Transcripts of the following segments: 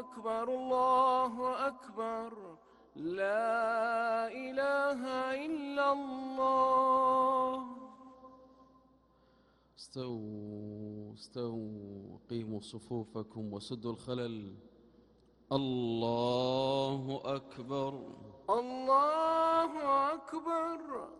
أكبر الله أكبر. لا إله إلا الله. استووا استووا قيموا صفوفكم وسدوا الخلل. الله أكبر. الله أكبر.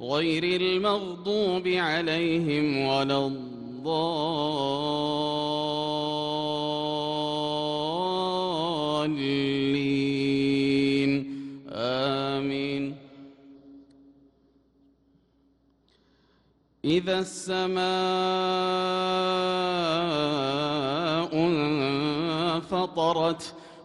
غير المغضوب عليهم ولا الضالين. آمين. إذا السماء انفطرت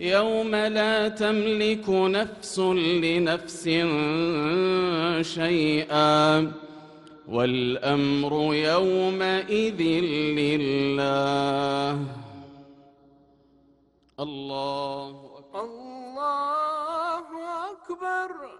يوم لا تملك نفس لنفس شيئا والأمر يومئذ لله. الله أكبر. الله أكبر.